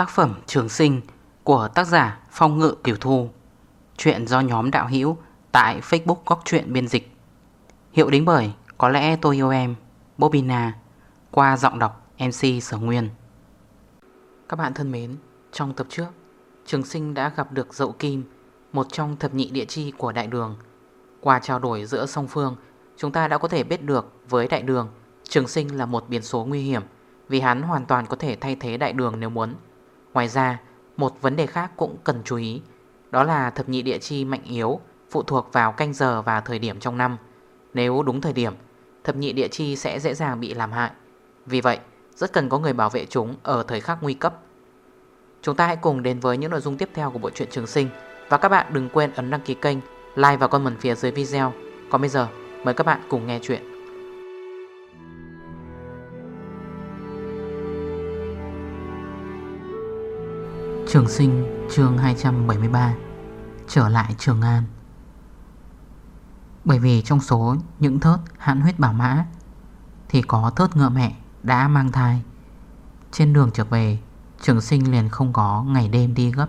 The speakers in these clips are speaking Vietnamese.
Tác phẩm Trường Sinh của tác giả Phong Ngự Kiều Thu. Chuyện do nhóm đạo hữu tại Facebook Góc Chuyện Biên Dịch. Hiệu đính bởi Có lẽ tôi yêu em Bobina Qua giọng đọc MC Sở Nguyên. Các bạn thân mến, Trong tập trước, Trường Sinh đã gặp được Dậu Kim, Một trong thập nhị địa chi của Đại Đường. Qua trao đổi giữa song phương, Chúng ta đã có thể biết được với Đại Đường, Trường Sinh là một biến số nguy hiểm, Vì hắn hoàn toàn có thể thay thế Đại Đường nếu muốn. Ngoài ra, một vấn đề khác cũng cần chú ý, Đó là thập nhị địa chi mạnh yếu Phụ thuộc vào canh giờ và thời điểm trong năm. Nếu đúng thời điểm, Thập nhị địa chi sẽ dễ dàng bị làm hại. Vì vậy, rất cần có người bảo vệ chúng Ở thời khắc nguy cấp. Chúng ta hãy cùng đến với những nội dung tiếp theo của bộ truyện Trường Sinh. Và các bạn đừng quên ấn đăng ký kênh, Like và comment phía dưới video. Còn bây giờ, mời các bạn cùng nghe chuyện. Trường sinh, chương 273 Trở lại Trường An. Bởi vì trong số những thớt hãn huyết bảo mã, Thì có thớt ngựa mẹ đã mang thai. Trên đường trở về, Trường sinh liền không có ngày đêm đi gấp.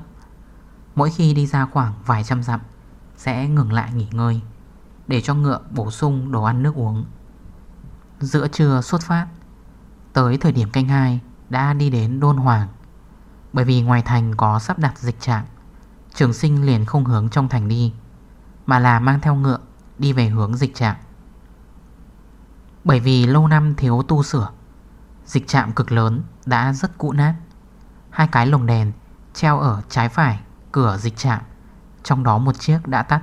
Mỗi khi đi ra khoảng vài trăm dặm, Sẽ ngừng lại nghỉ ngơi, Để cho ngựa bổ sung đồ ăn nước uống. Giữa trưa xuất phát, Tới thời điểm canh 2 Đã đi đến Đôn Hoàng bởi vì ngoài thành có sắp đặt dịch trạng, Trường sinh liền không hướng trong thành đi, Mà là mang theo ngựa Đi về hướng dịch trạng. Bởi vì lâu năm thiếu tu sửa, Dịch trạm cực lớn Đã rất cũ nát. Hai cái lồng đèn treo ở trái phải Cửa dịch trạm Trong đó một chiếc đã tắt,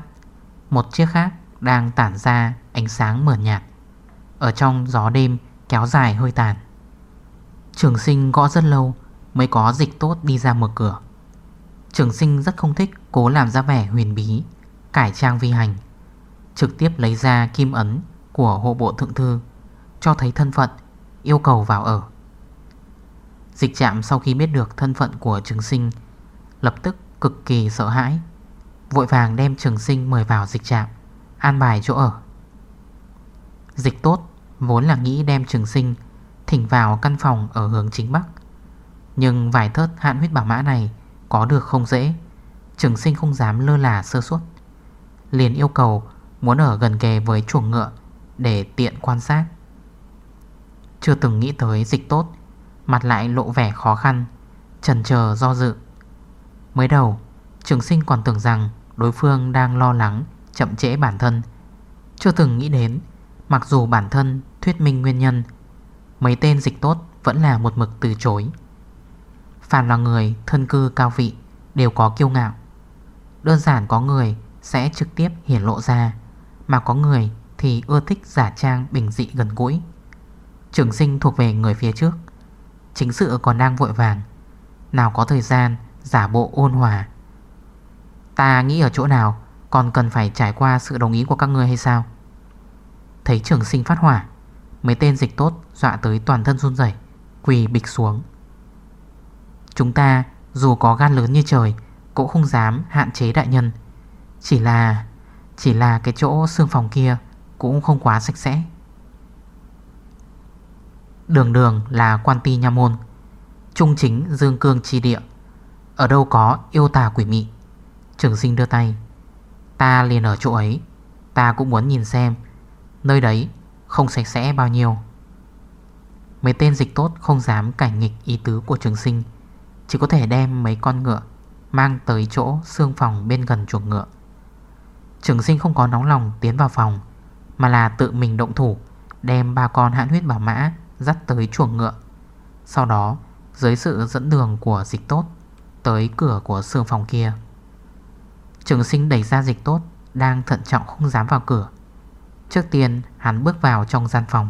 Một chiếc khác đang tản ra ánh sáng mờ nhạt. Ở trong gió đêm kéo dài hơi tàn. Trường sinh gõ rất lâu Mới có dịch tốt đi ra mở cửa. Trường sinh rất không thích Cố làm ra vẻ huyền bí, Cải trang vi hành. Trực tiếp lấy ra kim ấn Của hộ bộ thượng thư, Cho thấy thân phận, Yêu cầu vào ở. Dịch chạm sau khi biết được thân phận của trường sinh, Lập tức cực kỳ sợ hãi, Vội vàng đem trường sinh mời vào dịch trạm, An bài chỗ ở. Dịch tốt Vốn là nghĩ đem trường sinh Thỉnh vào căn phòng ở hướng chính bắc nhưng vài thớt hạn huyết bảo mã này Có được không dễ. Trường sinh không dám lơ là sơ suất. Liền yêu cầu muốn ở gần kề với chuồng ngựa Để tiện quan sát. Chưa từng nghĩ tới dịch tốt, Mặt lại lộ vẻ khó khăn Trần chờ do dự. Mới đầu, Trường sinh còn tưởng rằng Đối phương đang lo lắng, Chậm trễ bản thân. Chưa từng nghĩ đến, Mặc dù bản thân thuyết minh nguyên nhân, Mấy tên dịch tốt vẫn là một mực từ chối. Phàm là người thân cư cao vị Đều có kiêu ngạo. Đơn giản có người sẽ trực tiếp hiển lộ ra Mà có người thì ưa thích giả trang bình dị gần gũi. Trường sinh thuộc về người phía trước Chính sự còn đang vội vàng. Nào có thời gian giả bộ ôn hòa. Ta nghĩ ở chỗ nào Còn cần phải trải qua sự đồng ý của các người hay sao? Thấy trường sinh phát hỏa Mấy tên dịch tốt dọa tới toàn thân run rẩy, Quỳ bịch xuống. Chúng ta, dù có gan lớn như trời, Cũng không dám hạn chế đại nhân. Chỉ là Chỉ là cái chỗ xương phòng kia Cũng không quá sạch sẽ. Đường đường là quan ti nha môn, Trung chính dương cương chi địa. Ở đâu có yêu tà quỷ mị. Trường sinh đưa tay. Ta liền ở chỗ ấy. Ta cũng muốn nhìn xem, Nơi đấy không sạch sẽ bao nhiêu. Mấy tên dịch tốt không dám cảnh nghịch ý tứ của trường sinh chỉ có thể đem mấy con ngựa Mang tới chỗ xương phòng bên gần chuồng ngựa. Trường sinh không có nóng lòng tiến vào phòng, Mà là tự mình động thủ, Đem ba con hãn huyết bảo mã Dắt tới chuồng ngựa. Sau đó, dưới sự dẫn đường của dịch tốt, Tới cửa của xương phòng kia. Trường sinh đẩy ra dịch tốt, Đang thận trọng không dám vào cửa. Trước tiên, hắn bước vào trong gian phòng,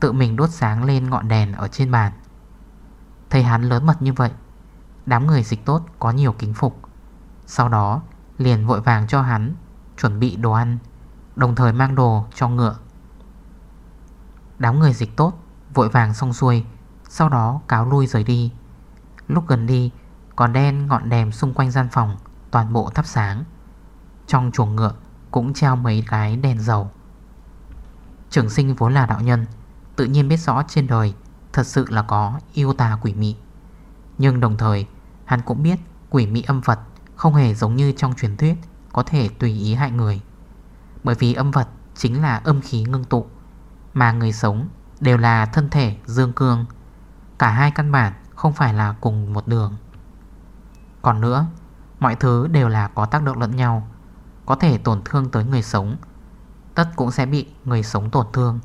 Tự mình đốt sáng lên ngọn đèn ở trên bàn. Thấy hắn lớn mật như vậy Đám người dịch tốt có nhiều kính phục. Sau đó, liền vội vàng cho hắn Chuẩn bị đồ ăn, Đồng thời mang đồ cho ngựa. Đám người dịch tốt Vội vàng xong xuôi, Sau đó cáo lui rời đi. Lúc gần đi, Còn đen ngọn đèn xung quanh gian phòng Toàn bộ thắp sáng. Trong chuồng ngựa cũng treo mấy cái đèn dầu. Trường sinh vốn là đạo nhân, Tự nhiên biết rõ trên đời Thật sự là có yêu tà quỷ mị. Nhưng đồng thời hắn cũng biết quỷ mị âm vật không hề giống như trong truyền thuyết có thể tùy ý hại người. Bởi vì âm vật chính là âm khí ngưng tụ, mà người sống đều là thân thể dương cương. Cả hai căn bản không phải là cùng một đường. Còn nữa, mọi thứ đều là có tác động lẫn nhau, có thể tổn thương tới người sống, tất cũng sẽ bị người sống tổn thương.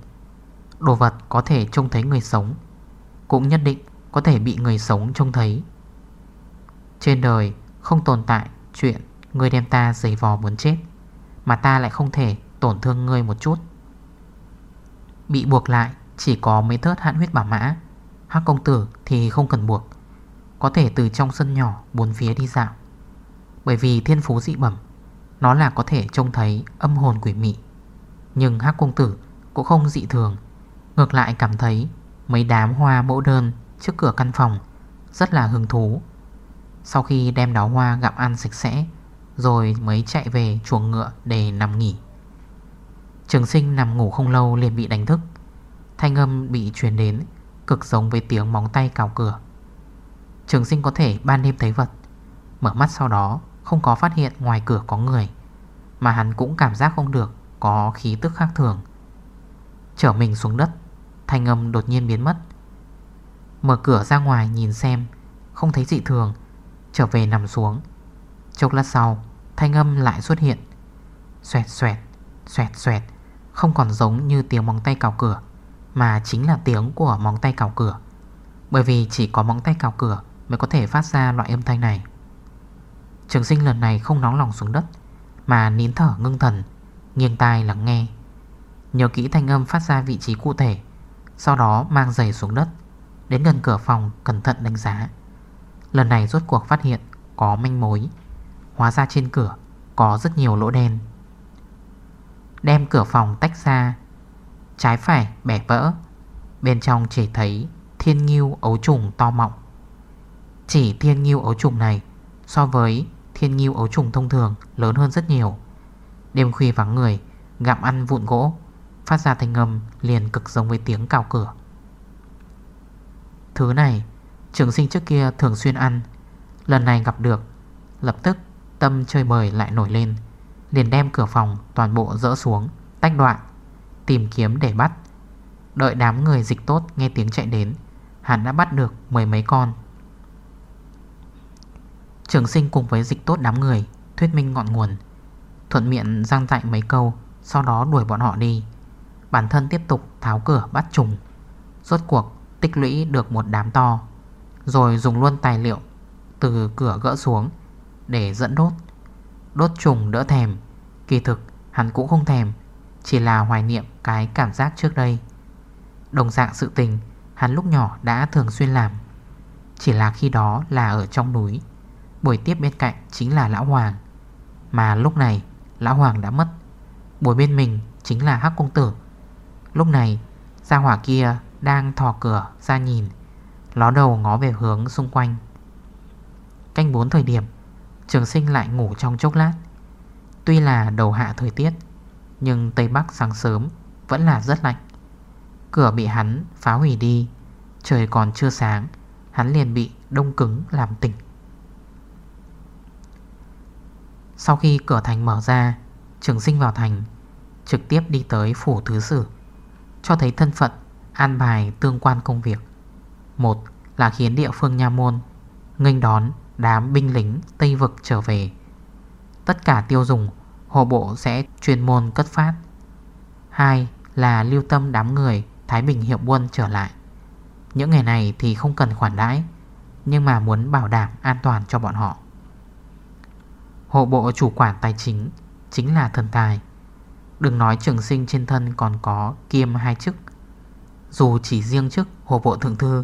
Đồ vật có thể trông thấy người sống, cũng nhất định có thể bị người sống trông thấy. Trên đời không tồn tại chuyện Người đem ta giấy vò muốn chết, Mà ta lại không thể tổn thương ngươi một chút. Bị buộc lại Chỉ có mấy thớt hạn huyết bảo mã. Hắc công tử thì không cần buộc, Có thể từ trong sân nhỏ Bốn phía đi dạo. Bởi vì thiên phú dị bẩm, Nó là có thể trông thấy âm hồn quỷ mị. Nhưng Hắc công tử cũng không dị thường, Ngược lại cảm thấy Mấy đám hoa mẫu đơn trước cửa căn phòng Rất là hứng thú. Sau khi đem đáo hoa gặm ăn sạch sẽ, rồi mới chạy về chuồng ngựa để nằm nghỉ. Trường sinh nằm ngủ không lâu liền bị đánh thức. Thanh âm bị truyền đến, Cực giống với tiếng móng tay cào cửa. Trường sinh có thể ban đêm thấy vật. Mở mắt sau đó, Không có phát hiện ngoài cửa có người, Mà hắn cũng cảm giác không được Có khí tức khác thường. Trở mình xuống đất, Thanh âm đột nhiên biến mất. Mở cửa ra ngoài nhìn xem, Không thấy dị thường Trở về nằm xuống. Chốc lát sau, Thanh âm lại xuất hiện. Xoẹt xoẹt Xoẹt xoẹt, Không còn giống như tiếng móng tay cào cửa, Mà chính là tiếng của móng tay cào cửa. Bởi vì chỉ có móng tay cào cửa Mới có thể phát ra loại âm thanh này. Trường sinh lần này không nóng lòng xuống đất, Mà nín thở ngưng thần, Nghiêng tai lắng nghe. Nhớ kỹ thanh âm phát ra vị trí cụ thể, Sau đó mang giày xuống đất, Đến gần cửa phòng cẩn thận đánh giá. Lần này rốt cuộc phát hiện Có manh mối. Hóa ra trên cửa có rất nhiều lỗ đen. Đem cửa phòng tách ra. Trái phải bẻ vỡ. Bên trong chỉ thấy thiên nghiêu ấu trùng to mọng. Chỉ thiên nghiêu ấu trùng này So với thiên nghiêu ấu trùng thông thường lớn hơn rất nhiều. Đêm khuya vắng người, Gặm ăn vụn gỗ, Phát ra thanh âm liền cực giống với tiếng cào cửa. Thứ này Trường sinh trước kia thường xuyên ăn. Lần này gặp được, Lập tức Tâm chơi bời lại nổi lên, Liền đem cửa phòng toàn bộ dỡ xuống, Tách đoạn, Tìm kiếm để bắt. Đợi đám người dịch tốt nghe tiếng chạy đến, Hắn đã bắt được mười mấy con. Trường sinh cùng với dịch tốt đám người, Thuyết minh ngọn nguồn, Thuận miệng giang dạy mấy câu, Sau đó đuổi bọn họ đi. Bản thân tiếp tục tháo cửa bắt trùng. Rốt cuộc, tích lũy được một đám to. Rồi dùng luôn tài liệu Từ cửa gỡ xuống để dẫn đốt. Đốt trùng đỡ thèm. Kỳ thực, hắn cũng không thèm, Chỉ là hoài niệm cái cảm giác trước đây. Đồng dạng sự tình, Hắn lúc nhỏ đã thường xuyên làm. Chỉ là khi đó là ở trong núi. Buổi tiếp bên cạnh chính là Lão Hoàng. Mà lúc này, Lão Hoàng đã mất. Buổi bên mình chính là Hắc Công Tử. Lúc này, Gia hỏa kia đang thò cửa ra nhìn. Ló đầu ngó về hướng xung quanh. Canh 4 thời điểm, Trường sinh lại ngủ trong chốc lát. Tuy là đầu hạ thời tiết, Nhưng Tây Bắc sáng sớm Vẫn là rất lạnh. Cửa bị hắn phá hủy đi, Trời còn chưa sáng, Hắn liền bị đông cứng làm tỉnh. Sau khi cửa thành mở ra, Trường sinh vào thành, Trực tiếp đi tới phủ thứ sử, Cho thấy thân phận An bài tương quan công việc. Một là khiến địa phương nha môn Nghênh đón đám binh lính Tây Vực trở về. Tất cả tiêu dùng Hồ bộ sẽ chuyên môn cất phát. Hai là lưu tâm đám người Thái Bình hiệu buôn trở lại. Những ngày này thì không cần khoản đãi Nhưng mà muốn bảo đảm an toàn cho bọn họ. Hộ bộ chủ quản tài chính Chính là thần tài. Đừng nói trường sinh trên thân còn có kiêm hai chức. Dù chỉ riêng chức hộ bộ thượng thư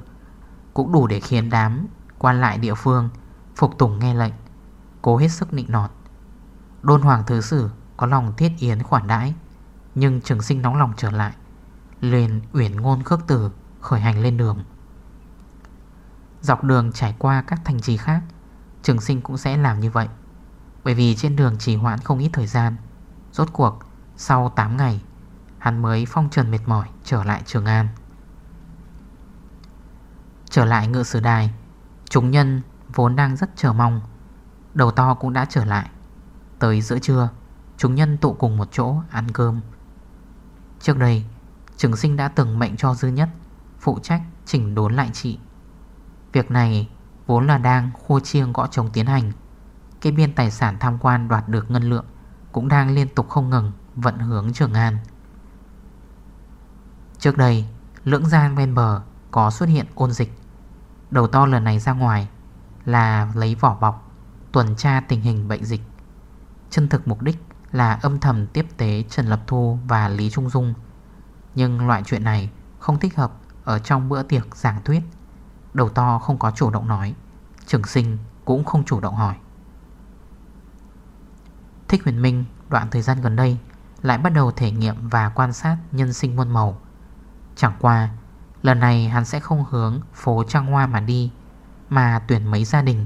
cũng đủ để khiến đám quan lại địa phương Phục tùng nghe lệnh. Cố hết sức nịnh nọt. Đôn hoàng thứ sử có lòng thiết yến khoản đãi, Nhưng trường sinh nóng lòng trở lại, Liền uyển ngôn khước tử Khởi hành lên đường. Dọc đường trải qua các thành trì khác, Trường sinh cũng sẽ làm như vậy, Bởi vì trên đường trì hoãn không ít thời gian. Rốt cuộc, Sau 8 ngày, Hắn mới phong trần mệt mỏi trở lại Trường An. Trở lại ngựa sử đài. Chúng nhân vốn đang rất chờ mong. Đầu to cũng đã trở lại. Tới giữa trưa, Chúng nhân tụ cùng một chỗ ăn cơm. Trước đây, Trường sinh đã từng mệnh cho dư nhất, Phụ trách chỉnh đốn lại trị. Việc này vốn là đang khua chiêng gõ trống tiến hành. Cái biên tài sản tham quan đoạt được ngân lượng Cũng đang liên tục không ngừng vận hướng Trường An. Trước đây, Lưỡng gian ven bờ có xuất hiện ôn dịch. Đầu to lần này ra ngoài Là lấy vỏ bọc, Tuần tra tình hình bệnh dịch. Chân thực mục đích là âm thầm tiếp tế Trần Lập Thu và Lý Trung Dung. Nhưng loại chuyện này không thích hợp ở trong bữa tiệc giảng thuyết. Đầu to không có chủ động nói, Trường sinh cũng không chủ động hỏi. Thích huyền minh đoạn thời gian gần đây Lại bắt đầu thể nghiệm và quan sát nhân sinh muôn màu. Chẳng qua Lần này hắn sẽ không hướng phố Trăng Hoa mà đi, Mà tuyển mấy gia đình.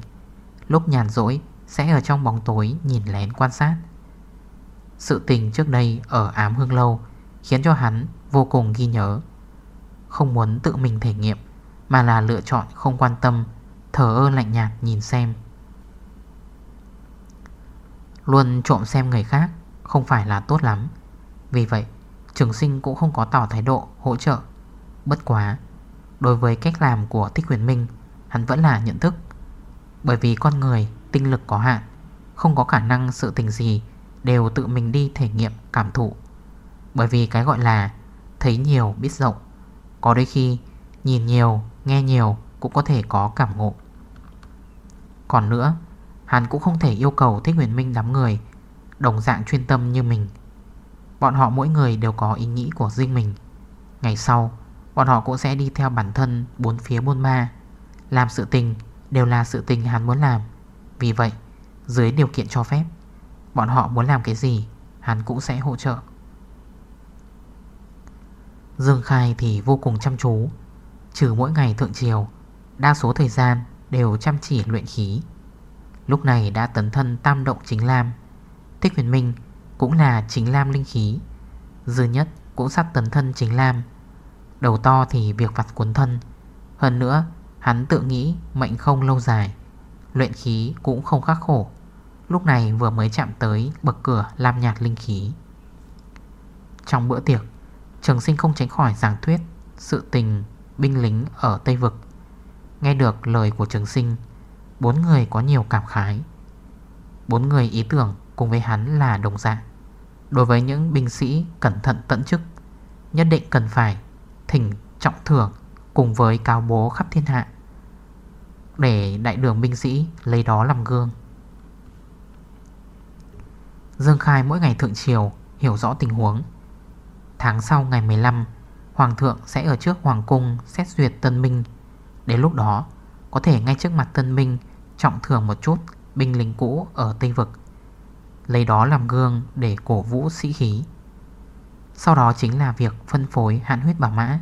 Lúc nhàn rỗi, Sẽ ở trong bóng tối nhìn lén quan sát. Sự tình trước đây Ở ám hương lâu Khiến cho hắn vô cùng ghi nhớ. Không muốn tự mình thể nghiệm, Mà là lựa chọn không quan tâm Thở ơ lạnh nhạt nhìn xem. Luôn trộm xem người khác Không phải là tốt lắm. Vì vậy, Trường sinh cũng không có tỏ thái độ hỗ trợ. Bất quá, Đối với cách làm của Thích Huyền Minh, Hắn vẫn là nhận thức. Bởi vì con người, tinh lực có hạn, Không có khả năng sự tình gì Đều tự mình đi thể nghiệm, cảm thụ. Bởi vì cái gọi là Thấy nhiều, biết rộng, Có đôi khi nhìn nhiều, Nghe nhiều cũng có thể có cảm ngộ. Còn nữa, Hắn cũng không thể yêu cầu Thích Huyền Minh đám người Đồng dạng chuyên tâm như mình. Bọn họ mỗi người đều có ý nghĩ của riêng mình. Ngày sau Bọn họ cũng sẽ đi theo bản thân Bốn phía buôn ma. Làm sự tình đều là sự tình hắn muốn làm. Vì vậy, dưới điều kiện cho phép, Bọn họ muốn làm cái gì, Hắn cũng sẽ hỗ trợ. Dương Khai thì vô cùng chăm chú, Trừ mỗi ngày thượng triều, Đa số thời gian đều chăm chỉ luyện khí. Lúc này đã tấn thân tam động chính lam. Thích huyền minh cũng là chính lam linh khí. Dư nhất cũng sắp tấn thân chính lam. Đầu to thì việc vặt cuốn thân. Hơn nữa, hắn tự nghĩ mệnh không lâu dài. Luyện khí cũng không khắc khổ. Lúc này vừa mới chạm tới bậc cửa lam nhạt linh khí. Trong bữa tiệc, Trường sinh không tránh khỏi giảng thuyết Sự tình binh lính ở Tây Vực. Nghe được lời của trường sinh, Bốn người có nhiều cảm khái. Bốn người ý tưởng cùng với hắn là đồng dạng. Đối với những binh sĩ cẩn thận tận chức, Nhất định cần phải thỉnh trọng thưởng Cùng với cao bố khắp thiên hạ, Để đại đường binh sĩ lấy đó làm gương. Dương Khai mỗi ngày thượng triều Hiểu rõ tình huống. Tháng sau ngày 15 Hoàng thượng sẽ ở trước Hoàng cung Xét duyệt tân minh Đến lúc đó, có thể ngay trước mặt tân minh Trọng thưởng một chút binh lính cũ ở Tây Vực, Lấy đó làm gương để cổ vũ sĩ khí. Sau đó chính là việc phân phối hạn huyết bảo mã.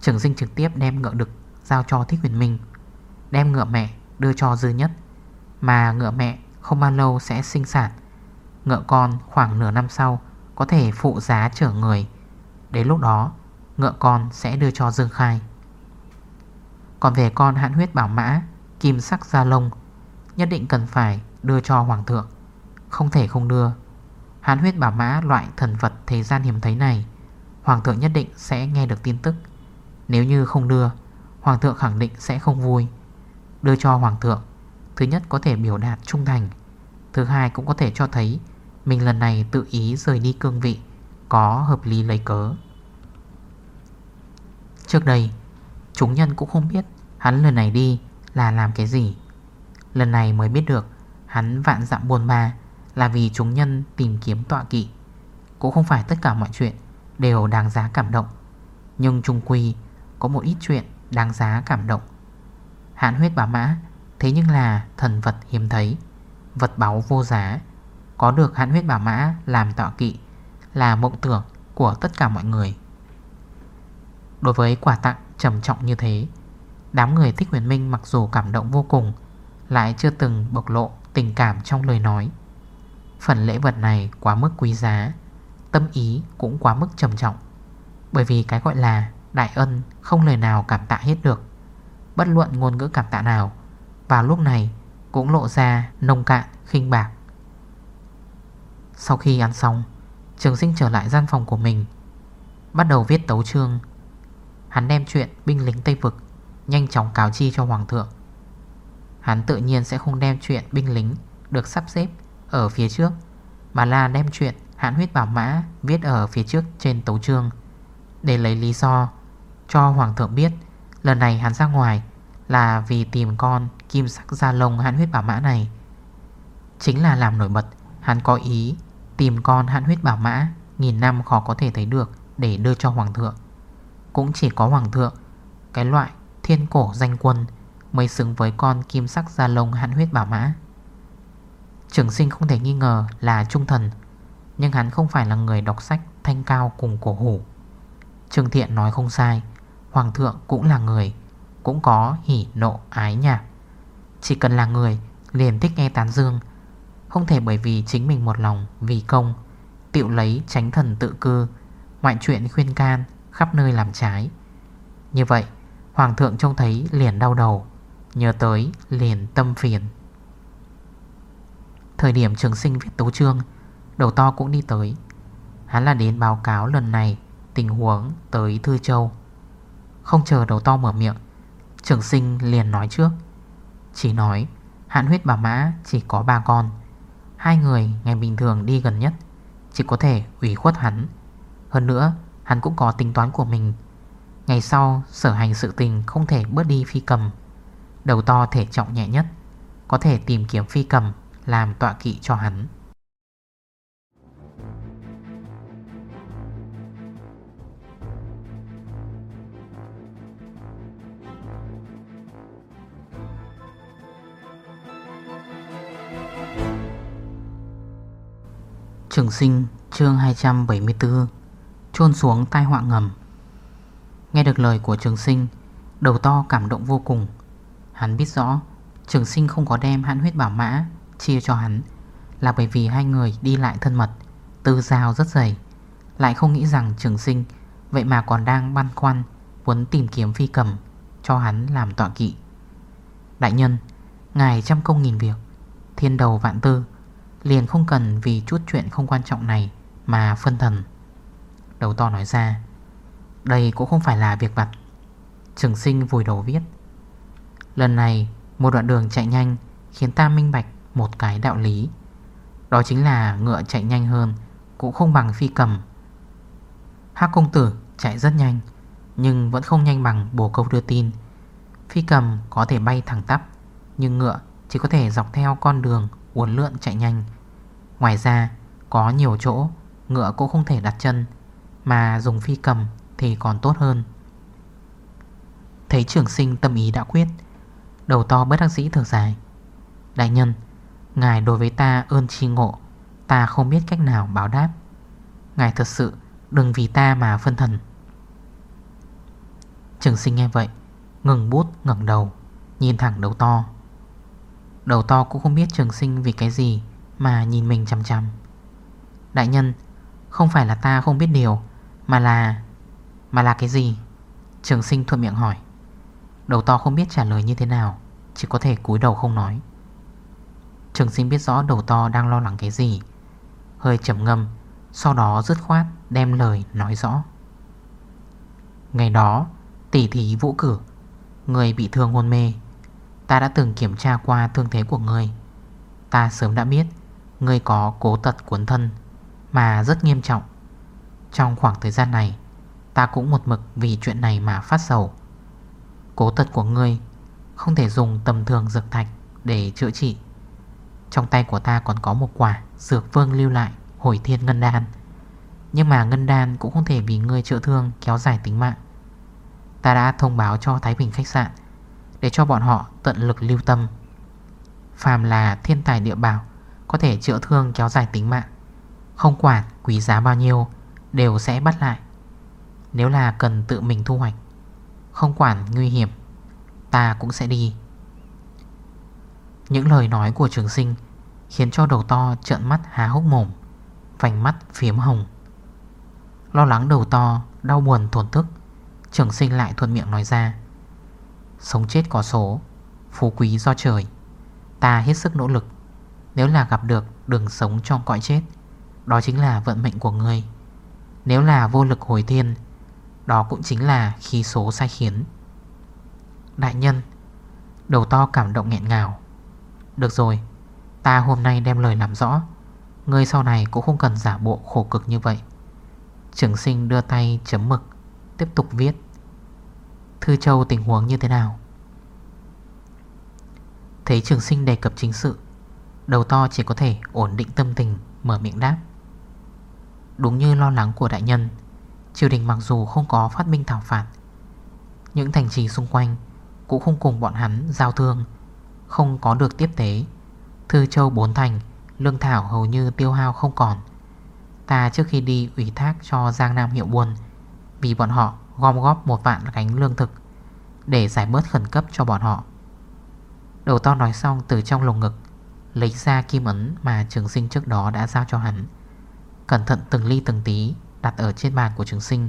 Trường sinh trực tiếp đem ngựa đực Giao cho Thích Huyền Minh, Đem ngựa mẹ đưa cho dư nhất. Mà ngựa mẹ không bao lâu sẽ sinh sản. Ngựa con khoảng nửa năm sau Có thể phụ giá chở người. Đến lúc đó, Ngựa con sẽ đưa cho Dương Khai. Còn về con hạn huyết bảo mã, Kim sắc da lông, Nhất định cần phải đưa cho Hoàng thượng. Không thể không đưa Hán huyết bảo mã loại thần vật thế gian hiếm thấy này, Hoàng thượng nhất định sẽ nghe được tin tức. Nếu như không đưa, Hoàng thượng khẳng định sẽ không vui. Đưa cho Hoàng thượng, Thứ nhất có thể biểu đạt trung thành, Thứ hai cũng có thể cho thấy Mình lần này tự ý rời đi cương vị, Có hợp lý lấy cớ. Trước đây, Chúng nhân cũng không biết Hắn lần này đi là làm cái gì. Lần này mới biết được Hắn vạn dặm buồn ma là vì chúng nhân tìm kiếm tọa kỵ. Cũng không phải tất cả mọi chuyện Đều đáng giá cảm động, Nhưng trung quy Có một ít chuyện đáng giá cảm động. Hạn huyết bảo mã, Thế nhưng là thần vật hiếm thấy, Vật báu vô giá. Có được hạn huyết bảo mã làm tọa kỵ Là mộng tưởng của tất cả mọi người. Đối với quả tặng trầm trọng như thế, Đám người thích huyền minh mặc dù cảm động vô cùng, Lại chưa từng bộc lộ tình cảm trong lời nói. Phần lễ vật này quá mức quý giá, Tâm ý cũng quá mức trầm trọng. Bởi vì cái gọi là đại ân không lời nào cảm tạ hết được. Bất luận ngôn ngữ cảm tạ nào, Vào lúc này cũng lộ ra nông cạn, khinh bạc. Sau khi ăn xong, Trường sinh trở lại gian phòng của mình. Bắt đầu viết tấu chương. Hắn đem chuyện binh lính Tây Vực Nhanh chóng cáo chi cho Hoàng thượng. Hắn tự nhiên sẽ không đem chuyện binh lính Được sắp xếp ở phía trước. Mà là đem chuyện hạn huyết bảo mã Viết ở phía trước trên tấu chương Để lấy lý do Cho Hoàng thượng biết Lần này hắn ra ngoài Là vì tìm con kim sắc da lông hạn huyết bảo mã này. Chính là làm nổi bật, Hắn có ý tìm con hạn huyết bảo mã Nghìn năm khó có thể thấy được Để đưa cho Hoàng thượng. Cũng chỉ có Hoàng thượng, Cái loại thiên cổ danh quân, Mới xứng với con kim sắc da lông hạn huyết bảo mã. Trường sinh không thể nghi ngờ là trung thần, Nhưng hắn không phải là người đọc sách thanh cao cùng cổ hủ. Trường Thiện nói không sai, Hoàng thượng cũng là người, Cũng có hỉ nộ ái nhạc. Chỉ cần là người, liền thích nghe tán dương, Không thể bởi vì chính mình một lòng Vì công Tiệu lấy tránh thần tự cư Ngoại chuyện khuyên can Khắp nơi làm trái. Như vậy, Hoàng thượng trông thấy liền đau đầu, Nhớ tới liền tâm phiền. Thời điểm trường sinh viết tấu trương Đầu to cũng đi tới. Hắn là đến báo cáo lần này Tình huống tới Thư Châu. Không chờ đầu to mở miệng, Trường sinh liền nói trước. Chỉ nói, Hạn huyết bà mã chỉ có ba con. Hai người ngày bình thường đi gần nhất, Chỉ có thể ủy khuất hắn. Hơn nữa, hắn cũng có tính toán của mình. Ngày sau, sở hành sự tình không thể bớt đi phi cầm. Đầu to thể trọng nhẹ nhất, Có thể tìm kiếm phi cầm. Làm tọa kỵ cho hắn. Trường sinh, chương 274 Trôn xuống tai họa ngầm. Nghe được lời của trường sinh, Đầu to cảm động vô cùng. Hắn biết rõ, Trường sinh không có đem hãn huyết bảo mã Chia cho hắn, Là bởi vì hai người đi lại thân mật, Tư giao rất dày. Lại không nghĩ rằng trường sinh Vậy mà còn đang băn khoăn, Muốn tìm kiếm phi cầm Cho hắn làm tọa kỵ. Đại nhân, Ngài trăm công nghìn việc, Thiên đầu vạn tư, Liền không cần vì chút chuyện không quan trọng này Mà phân thần. Đầu to nói ra, Đây cũng không phải là việc vặt. Trường sinh vùi đầu viết, Lần này một đoạn đường chạy nhanh Khiến ta minh bạch một cái đạo lý. Đó chính là ngựa chạy nhanh hơn, Cũng không bằng phi cầm. Hác công tử chạy rất nhanh, Nhưng vẫn không nhanh bằng bồ câu đưa tin. Phi cầm có thể bay thẳng tắp, Nhưng ngựa chỉ có thể dọc theo con đường uốn lượn chạy nhanh. Ngoài ra, có nhiều chỗ ngựa cũng không thể đặt chân, Mà dùng phi cầm thì còn tốt hơn. Thấy trưởng sinh tâm ý đã quyết, Đầu to bất đắc dĩ thở dài. Đại nhân Ngài đối với ta ơn chi ngộ, Ta không biết cách nào báo đáp. Ngài thật sự, đừng vì ta mà phân thần. Trường sinh nghe vậy, Ngừng bút ngẩn đầu, Nhìn thẳng đầu to. Đầu to cũng không biết trường sinh vì cái gì Mà nhìn mình chăm chăm Đại nhân, Không phải là ta không biết điều, Mà là Mà là cái gì? Trường sinh thuận miệng hỏi. Đầu to không biết trả lời như thế nào, Chỉ có thể cúi đầu không nói. Trường sinh biết rõ đầu to đang lo lắng cái gì. Hơi chậm ngâm, Sau đó dứt khoát đem lời nói rõ. Ngày đó Tỷ thí vũ cử, Người bị thương hôn mê. Ta đã từng kiểm tra qua thương thế của người. Ta sớm đã biết, Người có cố tật cuốn thân, Mà rất nghiêm trọng. Trong khoảng thời gian này, Ta cũng một mực vì chuyện này mà phát sầu. Cố tật của ngươi Không thể dùng tầm thường dược thạch Để chữa trị. Trong tay của ta còn có một quả Dược vương lưu lại, hồi thiên ngân đan. Nhưng mà ngân đan cũng không thể vì ngươi chữa thương Kéo dài tính mạng. Ta đã thông báo cho Thái Bình khách sạn Để cho bọn họ tận lực lưu tâm. Phàm là thiên tài địa bảo Có thể chữa thương kéo dài tính mạng, Không quản quý giá bao nhiêu, Đều sẽ bắt lại. Nếu là cần tự mình thu hoạch, không quản nguy hiểm, Ta cũng sẽ đi. Những lời nói của trường sinh, Khiến cho đầu to trợn mắt há hốc mồm, Vành mắt phiếm hồng. Lo lắng đầu to, Đau buồn thổn thức, Trường sinh lại thuận miệng nói ra, Sống chết có số, Phú quý do trời, Ta hết sức nỗ lực, Nếu là gặp được đường sống trong cõi chết, Đó chính là vận mệnh của người. Nếu là vô lực hồi thiên, Đó cũng chính là khí số sai khiến. Đại nhân, Đầu to cảm động nghẹn ngào. Được rồi, Ta hôm nay đem lời làm rõ. Ngươi sau này cũng không cần giả bộ khổ cực như vậy. Trường sinh đưa tay chấm mực, Tiếp tục viết. Thư Châu tình huống như thế nào? Thấy trường sinh đề cập chính sự, Đầu to chỉ có thể ổn định tâm tình, Mở miệng đáp. Đúng như lo lắng của đại nhân, Triều đình mặc dù không có phát minh thảo phạt, Những thành trì xung quanh Cũng không cùng bọn hắn giao thương. Không có được tiếp tế. Thư Châu bốn thành Lương thảo hầu như tiêu hao không còn. Ta trước khi đi ủy thác cho Giang Nam hiệu buồn, Vì bọn họ gom góp một vạn gánh lương thực Để giải bớt khẩn cấp cho bọn họ. Đầu to nói xong từ trong lồng ngực Lấy ra kim ấn mà trường sinh trước đó đã giao cho hắn. Cẩn thận từng ly từng tí Đặt ở trên bàn của trường sinh.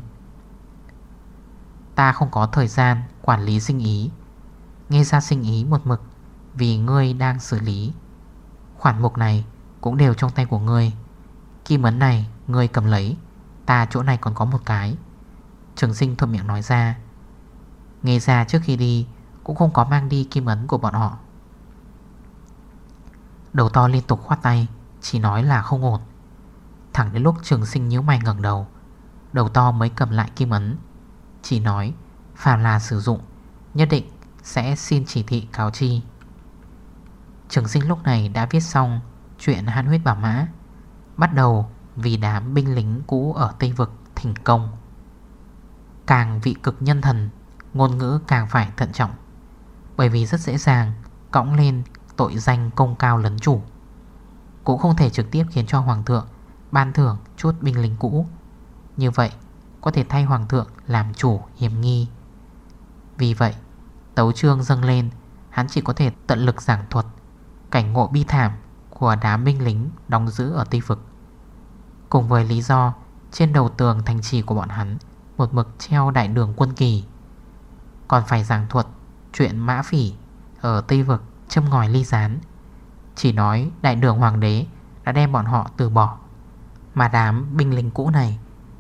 Ta không có thời gian quản lý sinh ý. Nghe ra sinh ý một mực vì ngươi đang xử lý. Khoản mục này cũng đều trong tay của ngươi. Kim ấn này ngươi cầm lấy, Ta chỗ này còn có một cái. Trường sinh thuận miệng nói ra. Nghe ra trước khi đi, Cũng không có mang đi kim ấn của bọn họ. Đầu to liên tục khoát tay, Chỉ nói là không ổn. Thẳng đến lúc trường sinh nhíu mày ngẩng đầu Đầu to mới cầm lại kim ấn. Chỉ nói, Phàm là sử dụng, Nhất định sẽ xin chỉ thị cáo chi. Trường sinh lúc này đã viết xong Chuyện hãn huyết bảo mã. Bắt đầu vì đám binh lính cũ ở Tây Vực thành công. Càng vị cực nhân thần, Ngôn ngữ càng phải thận trọng. Bởi vì rất dễ dàng Cõng lên tội danh công cao lấn chủ. Cũng không thể trực tiếp khiến cho Hoàng thượng Ban thưởng chút binh lính cũ. Như vậy, có thể thay Hoàng thượng làm chủ hiểm nghi. Vì vậy, Tấu trương dâng lên, Hắn chỉ có thể tận lực giảng thuật Cảnh ngộ bi thảm của đám binh lính đóng giữ ở Tây Vực Cùng với lý do, trên đầu tường thành trì của bọn hắn Một mực treo đại đường quân kỳ. Còn phải giảng thuật chuyện mã phỉ ở Tây Vực châm ngòi ly gián. Chỉ nói đại đường hoàng đế đã đem bọn họ từ bỏ, Mà đám binh lính cũ này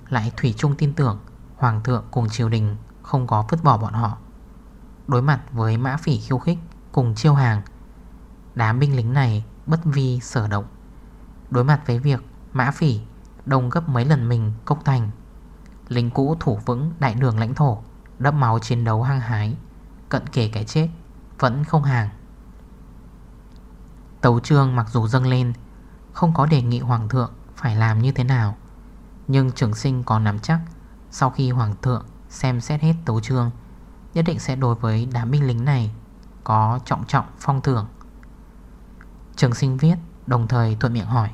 lại thủy chung tin tưởng Hoàng thượng cùng triều đình không có vứt bỏ bọn họ. Đối mặt với mã phỉ khiêu khích cùng chiêu hàng Đám binh lính này bất vi sở động. Đối mặt với việc mã phỉ đông gấp mấy lần mình công thành, Lính cũ thủ vững đại đường lãnh thổ, đẫm máu chiến đấu hăng hái, Cận kề cái chết, Vẫn không hàng. Tấu trương mặc dù dâng lên, Không có đề nghị hoàng thượng Phải làm như thế nào, Nhưng trưởng sinh có nắm chắc, Sau khi hoàng thượng xem xét hết tấu trương Nhất định sẽ đối với đám binh lính này Có trọng trọng phong thưởng. Trường sinh viết, Đồng thời thuận miệng hỏi.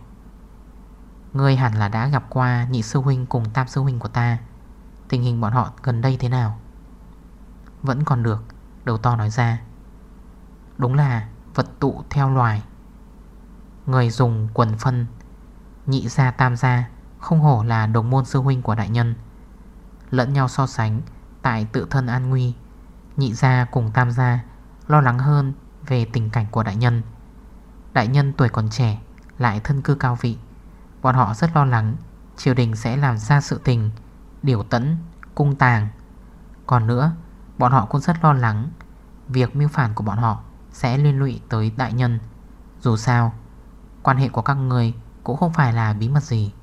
Ngươi hẳn là đã gặp qua nhị sư huynh cùng tam sư huynh của ta. Tình hình bọn họ gần đây thế nào? Vẫn còn được, Đầu to nói ra. Đúng là vật tụ theo loài. Người dùng quần phân, Nhị gia tam gia, Không hổ là đồng môn sư huynh của đại nhân. Lẫn nhau so sánh, Tại tự thân an nguy, Nhị gia cùng tam gia Lo lắng hơn về tình cảnh của đại nhân. Đại nhân tuổi còn trẻ Lại thân cư cao vị. Bọn họ rất lo lắng Triều đình sẽ làm ra sự tình Điều tẫn, cung tàng. Còn nữa Bọn họ cũng rất lo lắng Việc mưu phản của bọn họ Sẽ liên lụy tới đại nhân. Dù sao Quan hệ của các người cũng không phải là bí mật gì.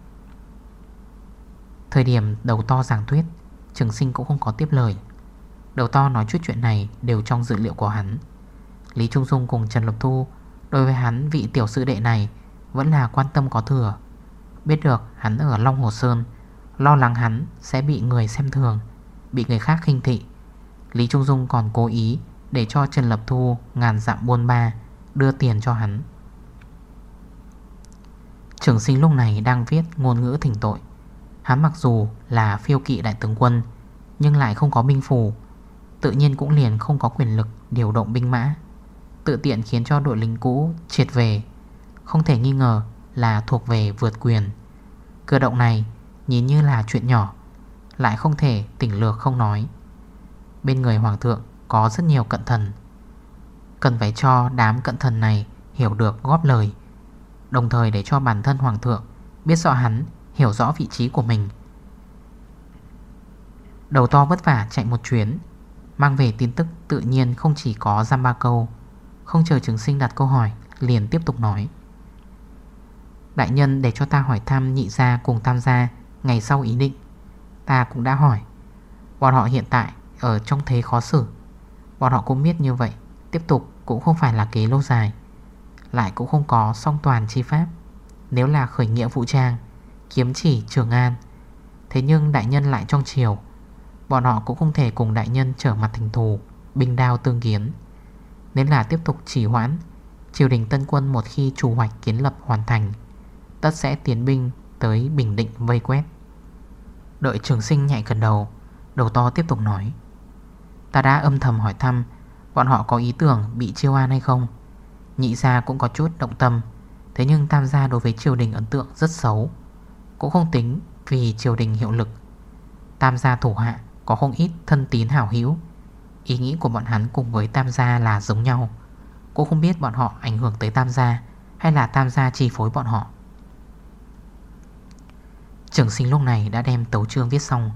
Thời điểm đầu to giảng thuyết Trường sinh cũng không có tiếp lời. Đầu to nói chút chuyện này Đều trong dữ liệu của hắn. Lý Trung Dung cùng Trần Lộc Thu Đối với hắn, vị tiểu sư đệ này Vẫn là quan tâm có thừa. Biết được hắn ở Long Hồ Sơn, Lo lắng hắn sẽ bị người xem thường, Bị người khác khinh thị. Lý Trung Dung còn cố ý Để cho Trần Lập Thu ngàn dặm buôn ba Đưa tiền cho hắn. Trường sinh lúc này đang viết ngôn ngữ thỉnh tội. Hắn mặc dù là phiêu kỵ đại tướng quân, Nhưng lại không có binh phù, Tự nhiên cũng liền không có quyền lực điều động binh mã. Tự tiện khiến cho đội lính cũ triệt về. Không thể nghi ngờ là thuộc về vượt quyền. Cơ động này nhìn như là chuyện nhỏ, Lại không thể tỉnh lược không nói. Bên người hoàng thượng có rất nhiều cận thần. Cần phải cho đám cận thần này hiểu được góp lời, Đồng thời để cho bản thân hoàng thượng Biết rõ hắn, hiểu rõ vị trí của mình. Đầu to vất vả chạy một chuyến, Mang về tin tức tự nhiên không chỉ có giam ba câu không chờ trường sinh đặt câu hỏi, Liền tiếp tục nói. Đại nhân để cho ta hỏi thăm nhị gia cùng tam gia, Ngày sau ý định. Ta cũng đã hỏi. Bọn họ hiện tại ở trong thế khó xử. Bọn họ cũng biết như vậy, Tiếp tục cũng không phải là kế lâu dài. Lại cũng không có song toàn chi pháp. Nếu là khởi nghĩa vũ trang, Kiếm chỉ Trường An. Thế nhưng đại nhân lại trong chiều Bọn họ cũng không thể cùng đại nhân trở mặt thành thù bình đao tương kiến. Nên là tiếp tục chỉ hoãn. Triều đình Tân Quân một khi chủ hoạch kiến lập hoàn thành, Tất sẽ tiến binh tới Bình Định vây quét. Đợi trường sinh nhạy gần đầu Đầu to tiếp tục nói, Ta đã âm thầm hỏi thăm, Bọn họ có ý tưởng bị chiêu an hay không? Nhị gia cũng có chút động tâm, Thế nhưng tam gia đối với triều đình ấn tượng rất xấu, Cũng không tính vì triều đình hiệu lực. Tam gia thủ hạ có không ít thân tín hảo hữu Ý nghĩ của bọn hắn cùng với tam gia là giống nhau. Cũng không biết bọn họ ảnh hưởng tới tam gia Hay là tam gia chi phối bọn họ. Trường sinh lúc này đã đem tấu chương viết xong.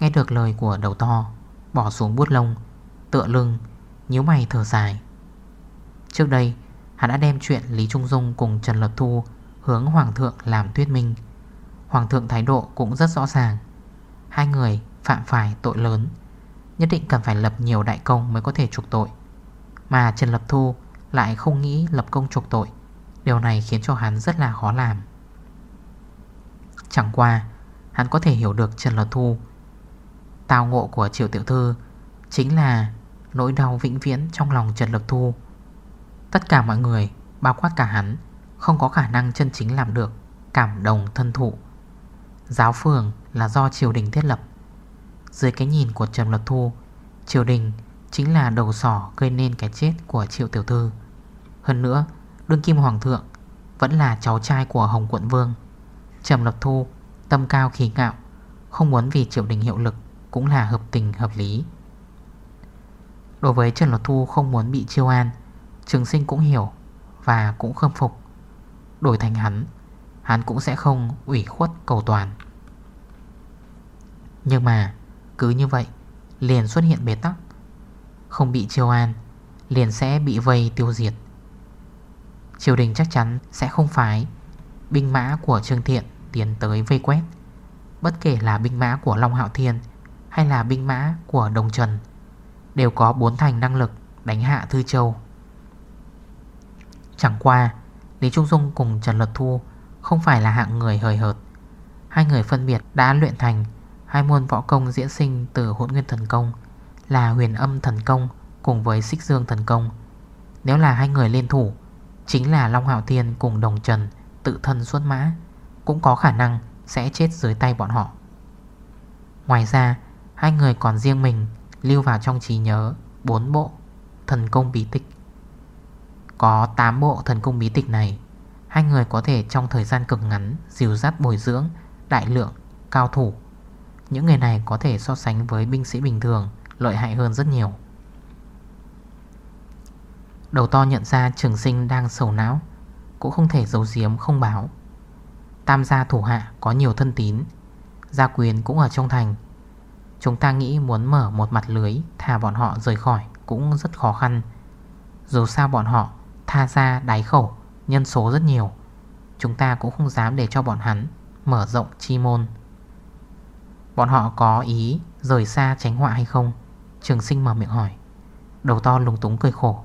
Nghe được lời của đầu to, Bỏ xuống bút lông, Tựa lưng, nhíu mày thở dài. Trước đây, Hắn đã đem chuyện Lý Trung Dung cùng Trần Lập Thu Hướng Hoàng thượng làm thuyết minh. Hoàng thượng thái độ cũng rất rõ ràng. Hai người phạm phải tội lớn. Nhất định cần phải lập nhiều đại công mới có thể trục tội. Mà Trần Lập Thu lại không nghĩ lập công trục tội. Điều này khiến cho hắn rất là khó làm. Chẳng qua, Hắn có thể hiểu được Trần Lập Thu Tào ngộ của Triệu Tiểu Thư Chính là nỗi đau vĩnh viễn trong lòng Trần Lập Thu. Tất cả mọi người, Bao quát cả hắn, Không có khả năng chân chính làm được Cảm đồng thân thụ. Giáo phường là do triều đình thiết lập. Dưới cái nhìn của trầm Lập Thu, Triều đình chính là đầu sỏ gây nên cái chết của Triệu Tiểu Thư. Hơn nữa, Đương Kim Hoàng thượng Vẫn là cháu trai của Hồng Quận Vương. Trầm Lập Thu Tâm cao khí ngạo, Không muốn vì triệu đình hiệu lực Cũng là hợp tình hợp lý. Đối với Trần Lập Thu không muốn bị chiêu an, Trường sinh cũng hiểu Và cũng khâm phục. Đổi thành hắn Hắn cũng sẽ không ủy khuất cầu toàn. Nhưng mà cứ như vậy, Liền xuất hiện bế tắc. Không bị triều an, Liền sẽ bị vây tiêu diệt. Triều đình chắc chắn sẽ không phái Binh mã của Trương Thiện Tiến tới vây quét. Bất kể là binh mã của Long Hạo Thiên Hay là binh mã của Đồng Trần, Đều có bốn thành năng lực đánh hạ Thư Châu. Chẳng qua, Lý Trung Dung cùng Trần Lật Thu Không phải là hạng người hời hợt. Hai người phân biệt đã luyện thành Hai môn võ công diễn sinh từ hỗn nguyên thần công Là huyền âm thần công Cùng với xích dương thần công. Nếu là hai người liên thủ Chính là Long Hạo Thiên cùng Đồng Trần Tự thân xuất mã Cũng có khả năng sẽ chết dưới tay bọn họ. Ngoài ra Hai người còn riêng mình Lưu vào trong trí nhớ 4 bộ thần công bí tịch. Có 8 bộ thần công bí tịch này Hai người có thể trong thời gian cực ngắn Dìu dắt bồi dưỡng Đại lượng, cao thủ những người này có thể so sánh với binh sĩ bình thường, Lợi hại hơn rất nhiều. Đầu to nhận ra trường sinh đang sầu não, Cũng không thể giấu giếm, không báo. Tam gia thủ hạ có nhiều thân tín, Gia quyền cũng ở trong thành. Chúng ta nghĩ muốn mở một mặt lưới, Thả bọn họ rời khỏi cũng rất khó khăn. Dù sao bọn họ Tha ra đáy khẩu, Nhân số rất nhiều. Chúng ta cũng không dám để cho bọn hắn Mở rộng chi môn. Bọn họ có ý rời xa tránh họa hay không? Trường sinh mở miệng hỏi. Đầu to lùng túng cười khổ.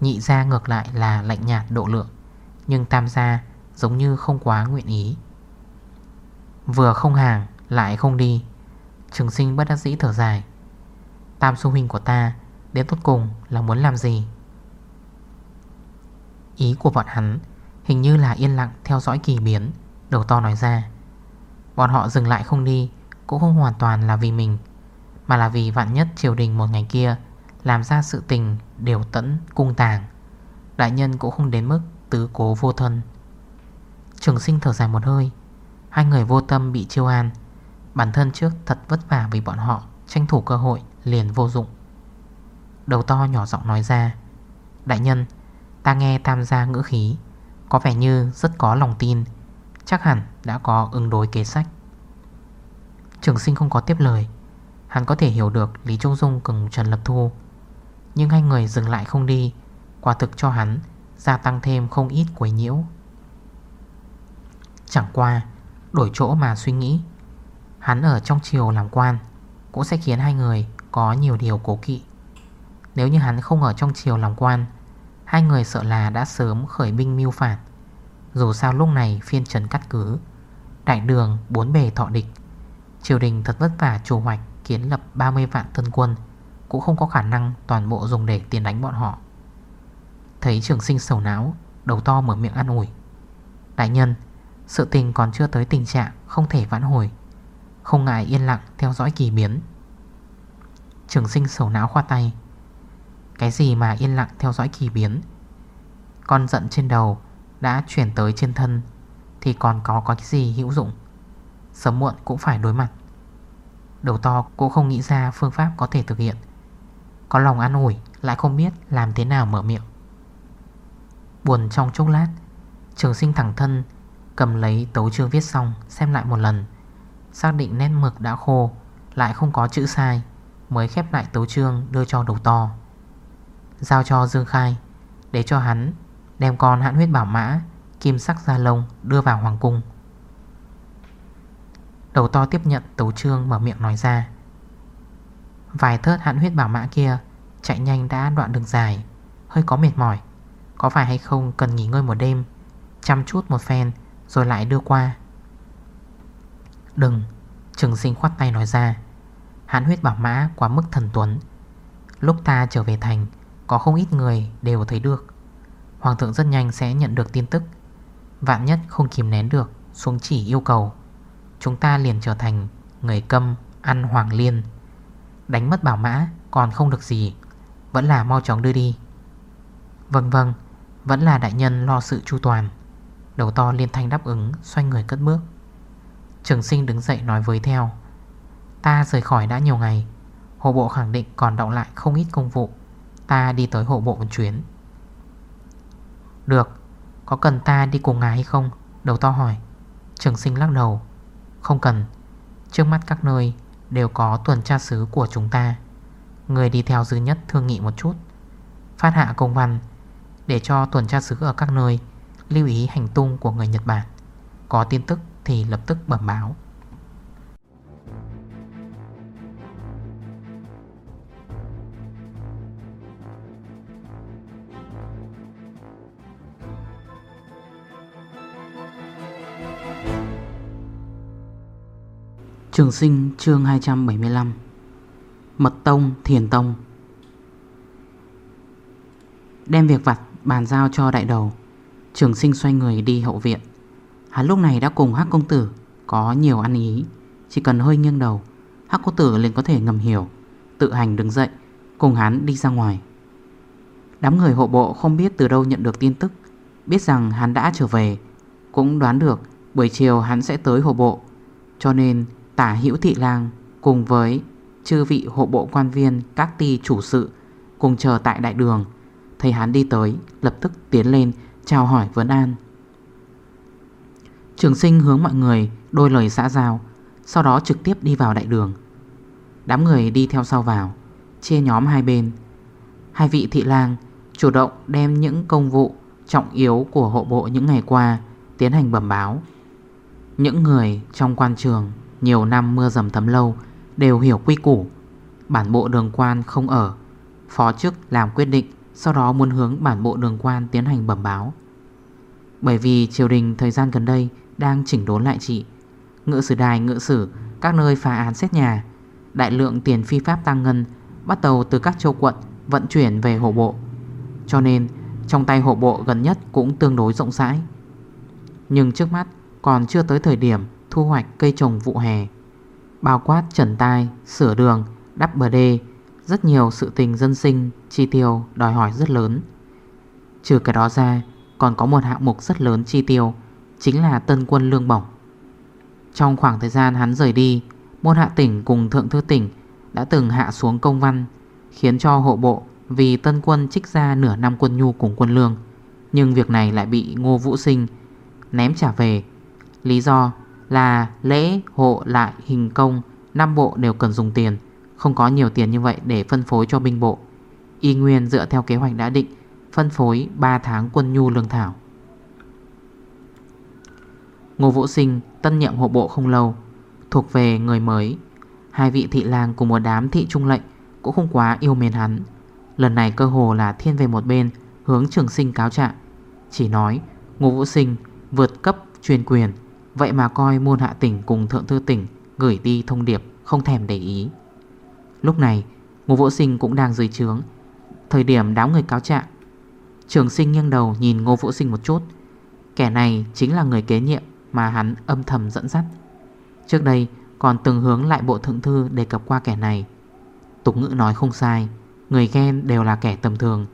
Nhị ra ngược lại là lạnh nhạt độ lượng, Nhưng tam gia giống như không quá nguyện ý. Vừa không hàng, lại không đi. Trường sinh bất đắc dĩ thở dài. Tam su huynh của ta, Đến tốt cùng là muốn làm gì? Ý của bọn hắn Hình như là yên lặng theo dõi kỳ biến, Đầu to nói ra. Bọn họ dừng lại không đi cũng không hoàn toàn là vì mình, Mà là vì vạn nhất triều đình một ngày kia Làm ra sự tình đều tẫn cung tàng, Đại nhân cũng không đến mức Tứ cố vô thân. Trường sinh thở dài một hơi, Hai người vô tâm bị chiêu an, Bản thân trước thật vất vả vì bọn họ Tranh thủ cơ hội liền vô dụng. Đầu to nhỏ giọng nói ra, Đại nhân, Ta nghe tam gia ngữ khí, Có vẻ như rất có lòng tin, Chắc hẳn đã có ứng đối kế sách. Trường sinh không có tiếp lời. Hắn có thể hiểu được Lý Trung Dung cùng Trần Lập Thu. Nhưng hai người dừng lại không đi. Quả thực cho hắn, Gia tăng thêm không ít quấy nhiễu. Chẳng qua, Đổi chỗ mà suy nghĩ. Hắn ở trong chiều làm quan, Cũng sẽ khiến hai người có nhiều điều cố kỵ. Nếu như hắn không ở trong chiều làm quan, Hai người sợ là đã sớm khởi binh mưu phản. Dù sao lúc này phiên trần cắt cứ, Đại đường bốn bề thọ địch Triều đình thật vất vả chủ hoạch, Kiến lập 30 vạn tân quân, Cũng không có khả năng toàn bộ dùng để tiền đánh bọn họ. Thấy trường sinh sầu não, Đầu to mở miệng ăn ủi. Đại nhân, Sự tình còn chưa tới tình trạng Không thể vãn hồi. Không ngại yên lặng theo dõi kỳ biến. Trường sinh sầu não khoa tay. Cái gì mà yên lặng theo dõi kỳ biến? Con giận trên đầu Đã chuyển tới trên thân, Thì còn có có cái gì hữu dụng? Sớm muộn cũng phải đối mặt. Đầu to cũng không nghĩ ra phương pháp có thể thực hiện. Có lòng an ủi, Lại không biết làm thế nào mở miệng. Buồn trong chốc lát, Trường sinh thẳng thân, Cầm lấy tấu chương viết xong, Xem lại một lần. Xác định nét mực đã khô, Lại không có chữ sai, Mới khép lại tấu chương đưa cho đầu to. Giao cho Dương Khai, Để cho hắn đem con hãn huyết bảo mã, Kim sắc da lông đưa vào hoàng cung. Đầu to tiếp nhận, tấu Trương mở miệng nói ra. Vài thớt hạn huyết bảo mã kia Chạy nhanh đã đoạn đường dài, Hơi có mệt mỏi. Có phải hay không cần nghỉ ngơi một đêm, Chăm chút một phen Rồi lại đưa qua? Đừng Trừng sinh khoát tay nói ra. Hãn huyết bảo mã quá mức thần tuấn. Lúc ta trở về thành, Có không ít người đều thấy được. Hoàng thượng rất nhanh sẽ nhận được tin tức. Vạn nhất không kìm nén được, Xuống chỉ yêu cầu. Chúng ta liền trở thành người câm, Ăn hoàng liên. Đánh mất bảo mã còn không được gì, Vẫn là mau chóng đưa đi. Vâng vâng Vẫn là đại nhân lo sự chu toàn. Đầu to liên thanh đáp ứng, Xoay người cất bước. Trường sinh đứng dậy nói với theo. Ta rời khỏi đã nhiều ngày, Hộ bộ khẳng định còn động lại không ít công vụ. Ta đi tới hộ bộ một chuyến. Được, Có cần ta đi cùng ngài hay không? Đầu to hỏi. Trường sinh lắc đầu. Không cần. Trước mắt các nơi đều có tuần tra sứ của chúng ta. Người đi theo dư nhất thương nghị một chút. Phát hạ công văn Để cho tuần tra sứ ở các nơi Lưu ý hành tung của người Nhật Bản. Có tin tức thì lập tức bẩm báo. Trường sinh chương 275 Mật Tông, Thiền Tông. Đem việc vặt bàn giao cho đại đầu. Trường sinh xoay người đi hậu viện. Hắn lúc này đã cùng Hắc Công Tử Có nhiều ăn ý. Chỉ cần hơi nghiêng đầu, Hắc Công Tử liền có thể ngầm hiểu, Tự hành đứng dậy, Cùng hắn đi ra ngoài. Đám người hộ bộ không biết từ đâu nhận được tin tức, Biết rằng hắn đã trở về, Cũng đoán được buổi chiều hắn sẽ tới hộ bộ, Cho nên Tả hữu thị lang cùng với chư vị hộ bộ quan viên các ty chủ sự cùng chờ tại đại đường. Thấy hắn đi tới, lập tức tiến lên chào hỏi vấn an. Trường sinh hướng mọi người đôi lời xã giao, sau đó trực tiếp đi vào đại đường. Đám người đi theo sau vào, chia nhóm hai bên. Hai vị thị lang chủ động đem những công vụ trọng yếu của hộ bộ những ngày qua tiến hành bẩm báo. Những người trong quan trường nhiều năm mưa dầm thấm lâu, Đều hiểu quy củ. Bản bộ đường quan không ở, Phó chức làm quyết định, Sau đó muốn hướng bản bộ đường quan tiến hành bẩm báo. Bởi vì triều đình thời gian gần đây Đang chỉnh đốn lại trị ngựa sử đài ngựa sử, Các nơi phá án xét nhà, Đại lượng tiền phi pháp tăng ngân, Bắt đầu từ các châu quận Vận chuyển về hộ bộ. Cho nên, trong tay hộ bộ gần nhất Cũng tương đối rộng rãi. Nhưng trước mắt còn chưa tới thời điểm thu hoạch cây trồng vụ hè. Bao quát trần tai, sửa đường, đắp bờ đê Rất nhiều sự tình dân sinh, chi tiêu đòi hỏi rất lớn. Trừ cái đó ra còn có một hạng mục rất lớn chi tiêu Chính là tân quân lương bổng. Trong khoảng thời gian hắn rời đi Môn hạ tỉnh cùng thượng thư tỉnh đã từng hạ xuống công văn Khiến cho hộ bộ Vì tân quân trích ra nửa năm quân nhu cùng quân lương Nhưng việc này lại bị Ngô Vũ Sinh ném trả về. Lý do là lễ, hộ, lại, hình công. Năm bộ đều cần dùng tiền Không có nhiều tiền như vậy để phân phối cho binh bộ. Y Nguyên dựa theo kế hoạch đã định Phân phối 3 tháng quân nhu lương thảo. Ngô Vũ Sinh tân nhậm hộ bộ không lâu Thuộc về người mới. Hai vị thị lang cùng một đám thị trung lệnh Cũng không quá yêu mến hắn. Lần này cơ hồ là thiên về một bên Hướng trường sinh cáo trạng. Chỉ nói Ngô Vũ Sinh vượt cấp truyền quyền Vậy mà coi môn hạ tỉnh cùng thượng thư tỉnh Gửi đi thông điệp không thèm để ý. Lúc này Ngô Vỗ Sinh cũng đang dưới trướng. Thời điểm đám người cáo trạng, Trường sinh nghiêng đầu nhìn Ngô Vỗ Sinh một chút. Kẻ này chính là người kế nhiệm Mà hắn âm thầm dẫn dắt. Trước đây còn từng hướng lại bộ thượng thư đề cập qua kẻ này. Tục ngữ nói không sai, Người ghen đều là kẻ tầm thường.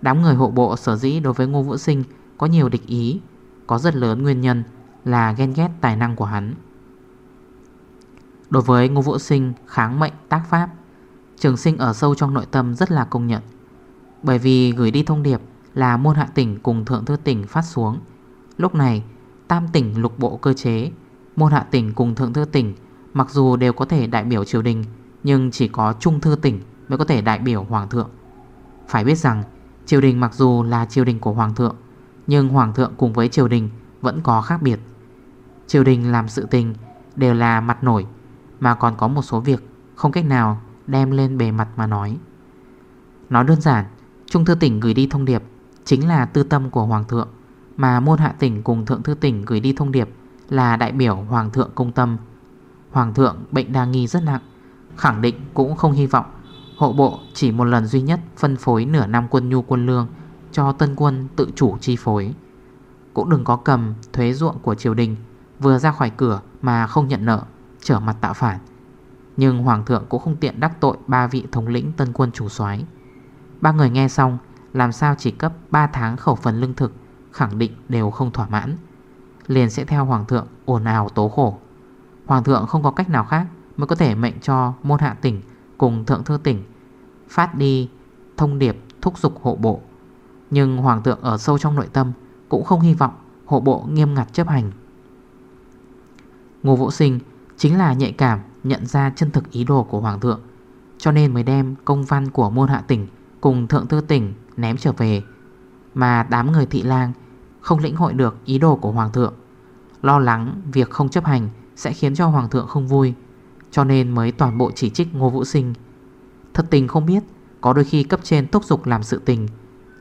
Đám người hộ bộ sở dĩ đối với Ngô Vũ Sinh Có nhiều địch ý, Có rất lớn nguyên nhân là ghen ghét tài năng của hắn. Đối với Ngô Vũ Sinh, kháng mệnh, tác pháp, Trường sinh ở sâu trong nội tâm rất là công nhận. Bởi vì gửi đi thông điệp là môn hạ tỉnh cùng thượng thư tỉnh phát xuống. Lúc này, tam tỉnh lục bộ cơ chế Môn hạ tỉnh cùng thượng thư tỉnh Mặc dù đều có thể đại biểu triều đình, Nhưng chỉ có trung thư tỉnh mới có thể đại biểu hoàng thượng. Phải biết rằng, triều đình mặc dù là triều đình của hoàng thượng, Nhưng hoàng thượng cùng với triều đình vẫn có khác biệt. Triều đình làm sự tình đều là mặt nổi, Mà còn có một số việc không cách nào đem lên bề mặt mà nói. Nói đơn giản, Trung thư tỉnh gửi đi thông điệp Chính là tư tâm của Hoàng thượng, Mà môn hạ tỉnh cùng thượng thư tỉnh gửi đi thông điệp Là đại biểu Hoàng thượng công tâm. Hoàng thượng bệnh đa nghi rất nặng, Khẳng định cũng không hy vọng Hộ bộ chỉ một lần duy nhất phân phối nửa năm quân nhu quân lương Cho tân quân tự chủ chi phối. Cũng đừng có cầm thuế ruộng của triều đình Vừa ra khỏi cửa mà không nhận nợ, Trở mặt tạo phản. Nhưng hoàng thượng cũng không tiện đắc tội Ba vị thống lĩnh tân quân chủ soái. Ba người nghe xong, Làm sao chỉ cấp 3 tháng khẩu phần lương thực, Khẳng định đều không thỏa mãn. Liền sẽ theo hoàng thượng ồn ào tố khổ. Hoàng thượng không có cách nào khác Mới có thể mệnh cho môn hạ tỉnh Cùng thượng thư tỉnh Phát đi thông điệp thúc dục hộ bộ. Nhưng hoàng thượng ở sâu trong nội tâm Cũng không hy vọng hộ bộ nghiêm ngặt chấp hành. Ngô Vũ Sinh chính là nhạy cảm nhận ra chân thực ý đồ của Hoàng thượng, Cho nên mới đem công văn của môn hạ tỉnh cùng thượng thư tỉnh ném trở về. Mà đám người thị lang không lĩnh hội được ý đồ của Hoàng thượng, Lo lắng việc không chấp hành sẽ khiến cho Hoàng thượng không vui, Cho nên mới toàn bộ chỉ trích Ngô Vũ Sinh. Thật tình không biết Có đôi khi cấp trên tốc dục làm sự tình,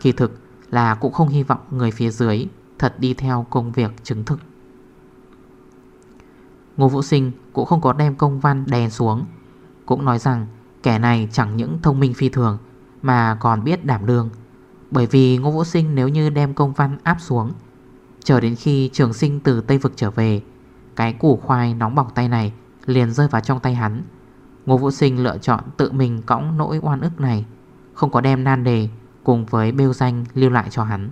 Kỳ thực là cũng không hy vọng người phía dưới Thật đi theo công việc chứng thực. Ngô Vũ Sinh cũng không có đem công văn đè xuống, Cũng nói rằng kẻ này chẳng những thông minh phi thường Mà còn biết đảm đương. Bởi vì Ngô Vũ Sinh nếu như đem công văn áp xuống, Chờ đến khi trường sinh từ Tây Vực trở về, Cái củ khoai nóng bỏng tay này liền rơi vào trong tay hắn. Ngô Vũ Sinh lựa chọn tự mình cõng nỗi oan ức này, Không có đem nan đề cùng với bêu danh lưu lại cho hắn.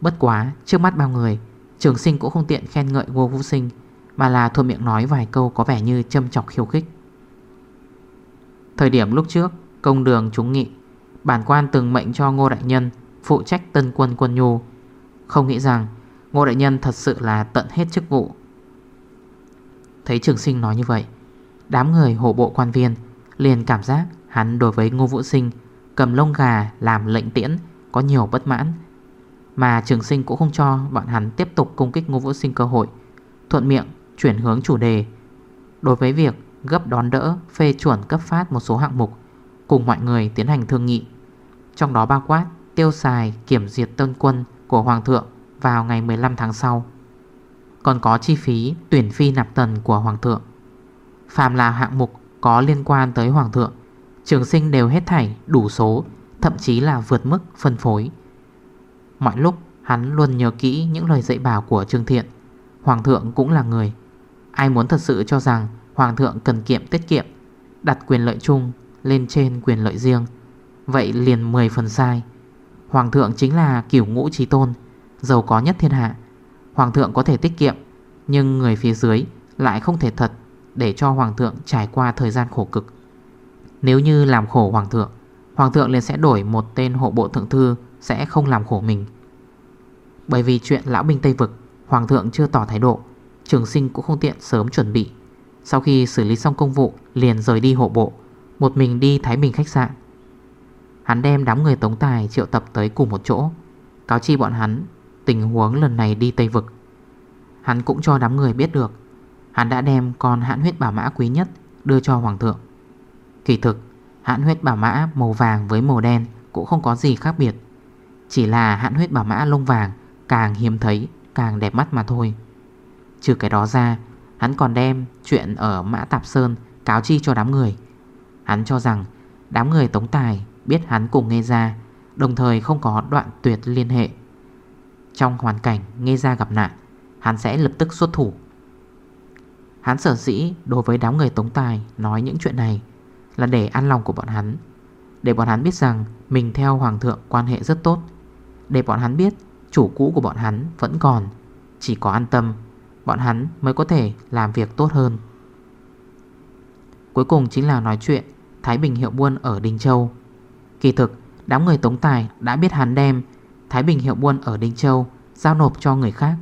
Bất quá, trước mắt bao người, Trường sinh cũng không tiện khen ngợi Ngô Vũ Sinh mà là thuộc miệng nói vài câu có vẻ như châm chọc khiêu khích. Thời điểm lúc trước, Công đường chúng nghị, Bản quan từng mệnh cho Ngô Đại Nhân Phụ trách tân quân quân nhu. Không nghĩ rằng Ngô Đại Nhân thật sự là tận hết chức vụ. Thấy trường sinh nói như vậy, Đám người hổ bộ quan viên Liền cảm giác hắn đối với Ngô Vũ Sinh Cầm lông gà làm lệnh tiễn Có nhiều bất mãn. Mà trường sinh cũng không cho bọn hắn tiếp tục công kích Ngô Vũ Sinh cơ hội, Thuận miệng chuyển hướng chủ đề. Đối với việc gấp đón đỡ, phê chuẩn, cấp phát một số hạng mục, Cùng mọi người tiến hành thương nghị. Trong đó bao quát tiêu xài, kiểm diệt tân quân của Hoàng thượng vào ngày 15 tháng sau. Còn có chi phí tuyển phi nạp tần của Hoàng thượng. Phạm là hạng mục có liên quan tới Hoàng thượng, Trường sinh đều hết thảy đủ số, Thậm chí là vượt mức phân phối. Mọi lúc hắn luôn nhớ kỹ những lời dạy bảo của Trương Thiện. Hoàng thượng cũng là người Ai muốn thật sự cho rằng Hoàng thượng cần kiệm tiết kiệm, Đặt quyền lợi chung lên trên quyền lợi riêng, Vậy liền 10 phần sai. Hoàng thượng chính là kiểu ngũ trí tôn, Giàu có nhất thiên hạ. Hoàng thượng có thể tiết kiệm, Nhưng người phía dưới lại không thể thật Để cho Hoàng thượng trải qua thời gian khổ cực. Nếu như làm khổ Hoàng thượng Hoàng thượng liền sẽ đổi một tên hộ bộ thượng thư Sẽ không làm khổ mình. Bởi vì chuyện lão binh Tây Vực, Hoàng thượng chưa tỏ thái độ. Trường sinh cũng không tiện sớm chuẩn bị. Sau khi xử lý xong công vụ, Liền rời đi hộ bộ, Một mình đi Thái Bình khách sạn. Hắn đem đám người tống tài triệu tập tới cùng một chỗ. Cáo chi bọn hắn, Tình huống lần này đi Tây Vực. Hắn cũng cho đám người biết được, Hắn đã đem con hãn huyết bảo mã quý nhất Đưa cho Hoàng thượng. Kỳ thực, hãn huyết bảo mã màu vàng với màu đen Cũng không có gì khác biệt. Chỉ là hãn huyết bảo mã lông vàng Càng hiếm thấy, càng đẹp mắt mà thôi. Trừ cái đó ra, Hắn còn đem chuyện ở Mã Tạp Sơn Cáo chi cho đám người. Hắn cho rằng đám người tống tài Biết hắn cùng nghe ra Đồng thời không có đoạn tuyệt liên hệ. Trong hoàn cảnh nghe ra gặp nạn, Hắn sẽ lập tức xuất thủ. Hắn sở dĩ đối với đám người tống tài Nói những chuyện này Là để an lòng của bọn hắn, Để bọn hắn biết rằng Mình theo hoàng thượng quan hệ rất tốt, Để bọn hắn biết Chủ cũ của bọn hắn vẫn còn, Chỉ có an tâm Bọn hắn mới có thể làm việc tốt hơn. Cuối cùng chính là nói chuyện Thái Bình Hiệu Buôn ở Đình Châu. Kỳ thực, Đám người Tống Tài đã biết hắn đem Thái Bình Hiệu Buôn ở Đình Châu Giao nộp cho người khác.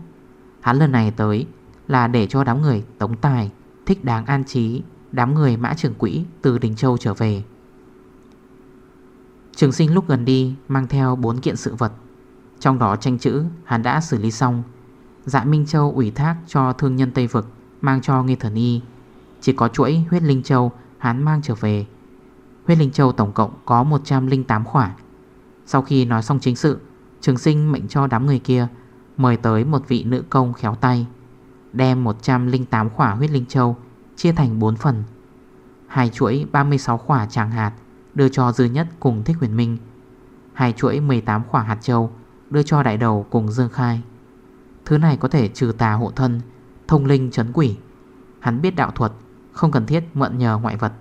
Hắn lần này tới là để cho đám người Tống Tài Thích đáng an trí Đám người mã trưởng quỹ từ Đình Châu trở về. Trường sinh lúc gần đi Mang theo 4 kiện sự vật. Trong đó tranh chữ hắn đã xử lý xong. Dạ Minh Châu ủy thác cho thương nhân Tây Vực, Mang cho Nghê Thần Y. Chỉ có chuỗi huyết Linh Châu, hắn mang trở về. Huyết Linh Châu tổng cộng có 108 khỏa. Sau khi nói xong chính sự, Trường sinh mệnh cho đám người kia, Mời tới một vị nữ công khéo tay, Đem 108 khỏa huyết Linh Châu Chia thành 4 phần. Hai chuỗi 36 khỏa tràng hạt Đưa cho Dư Nhất cùng Thích Huyền Minh. Hai chuỗi 18 khỏa hạt châu Đưa cho đại đầu cùng Dương Khai. Thứ này có thể trừ tà hộ thân, Thông linh chấn quỷ. Hắn biết đạo thuật, Không cần thiết mượn nhờ ngoại vật,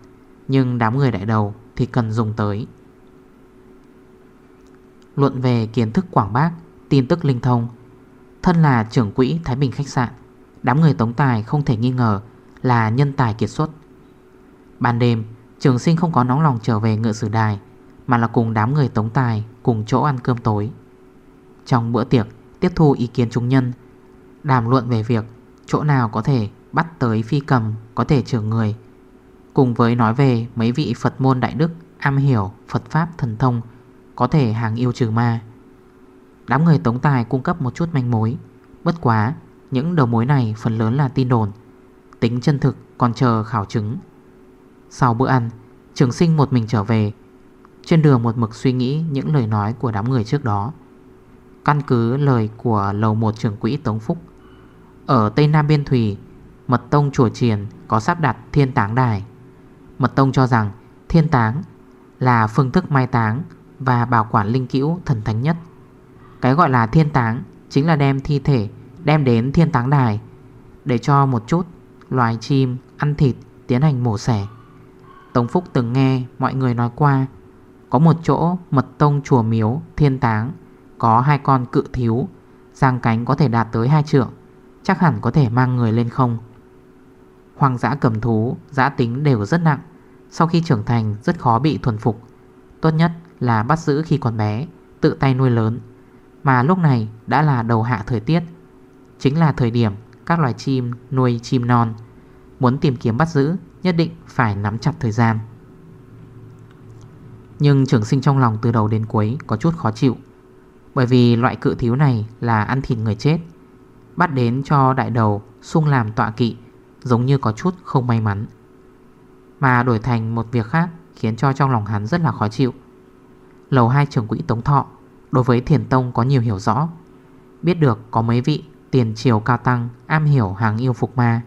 Nhưng đám người đại đầu thì cần dùng tới. Luận về kiến thức quảng bác, Tin tức linh thông. Thân là trưởng quỹ Thái Bình khách sạn, Đám người tống tài không thể nghi ngờ Là nhân tài kiệt xuất. Ban đêm, Trường sinh không có nóng lòng trở về ngựa sử đài, Mà là cùng đám người tống tài Cùng chỗ ăn cơm tối. Trong bữa tiệc tiếp thu ý kiến chúng nhân, Đàm luận về việc Chỗ nào có thể bắt tới phi cầm, Có thể trưởng người. Cùng với nói về mấy vị Phật môn đại đức Am hiểu Phật Pháp thần thông, Có thể hàng yêu trừ ma. Đám người tống tài cung cấp một chút manh mối. Bất quá, Những đầu mối này phần lớn là tin đồn, Tính chân thực còn chờ khảo chứng. Sau bữa ăn, Trường sinh một mình trở về, Trên đường một mực suy nghĩ những lời nói của đám người trước đó. Căn cứ lời của lầu một trưởng quỹ Tống Phúc. Ở Tây Nam Biên Thủy Mật Tông Chùa Triền có sắp đặt thiên táng đài. Mật Tông cho rằng thiên táng là phương thức mai táng và bảo quản linh cữu thần thánh nhất. Cái gọi là thiên táng chính là đem thi thể đem đến thiên táng đài Để cho một chút loài chim ăn thịt tiến hành mổ xẻ. Tống Phúc từng nghe mọi người nói qua, Có một chỗ mật tông chùa miếu thiên táng có hai con cự thiếu Giang cánh có thể đạt tới hai trượng, Chắc hẳn có thể mang người lên không. Hoàng dã cầm thú Giã tính đều rất nặng. Sau khi trưởng thành, rất khó bị thuần phục. Tốt nhất là bắt giữ khi còn bé, Tự tay nuôi lớn. Mà lúc này đã là đầu hạ thời tiết. Chính là thời điểm các loài chim nuôi chim non. Muốn tìm kiếm bắt giữ, Nhất định phải nắm chặt thời gian. Nhưng trưởng sinh trong lòng từ đầu đến cuối Có chút khó chịu. Bởi vì loại cự thiếu này là ăn thịt người chết, Bắt đến cho đại đầu sung làm tọa kỵ, Giống như có chút không may mắn. Mà đổi thành một việc khác Khiến cho trong lòng hắn rất là khó chịu. Lầu 2 trưởng quỹ Tống Thọ Đối với thiền tông có nhiều hiểu rõ, Biết được có mấy vị tiền triều cao tăng Am hiểu hàng yêu phục ma,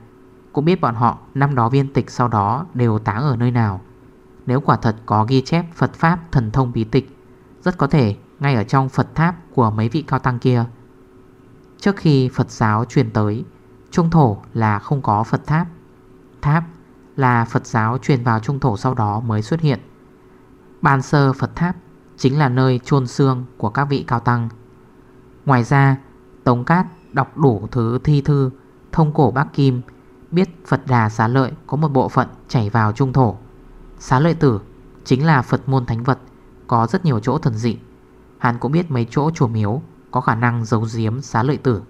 Cũng biết bọn họ năm đó viên tịch sau đó Đều táng ở nơi nào. Nếu quả thật có ghi chép Phật Pháp thần thông bí tịch, Rất có thể ngay ở trong Phật tháp Của mấy vị cao tăng kia. Trước khi Phật giáo truyền tới, Trung thổ là không có Phật tháp. Tháp là Phật giáo truyền vào trung thổ sau đó mới xuất hiện. Ban sơ Phật tháp Chính là nơi chôn xương của các vị cao tăng. Ngoài ra, Tống Cát đọc đủ thứ thi thư, Thông cổ bác Kim, Biết Phật Đà xá lợi có một bộ phận chảy vào trung thổ. Xá lợi tử chính là Phật môn thánh vật, có rất nhiều chỗ thần dị. Hắn cũng biết mấy chỗ chùa miếu Có khả năng giấu giếm xá lợi tử.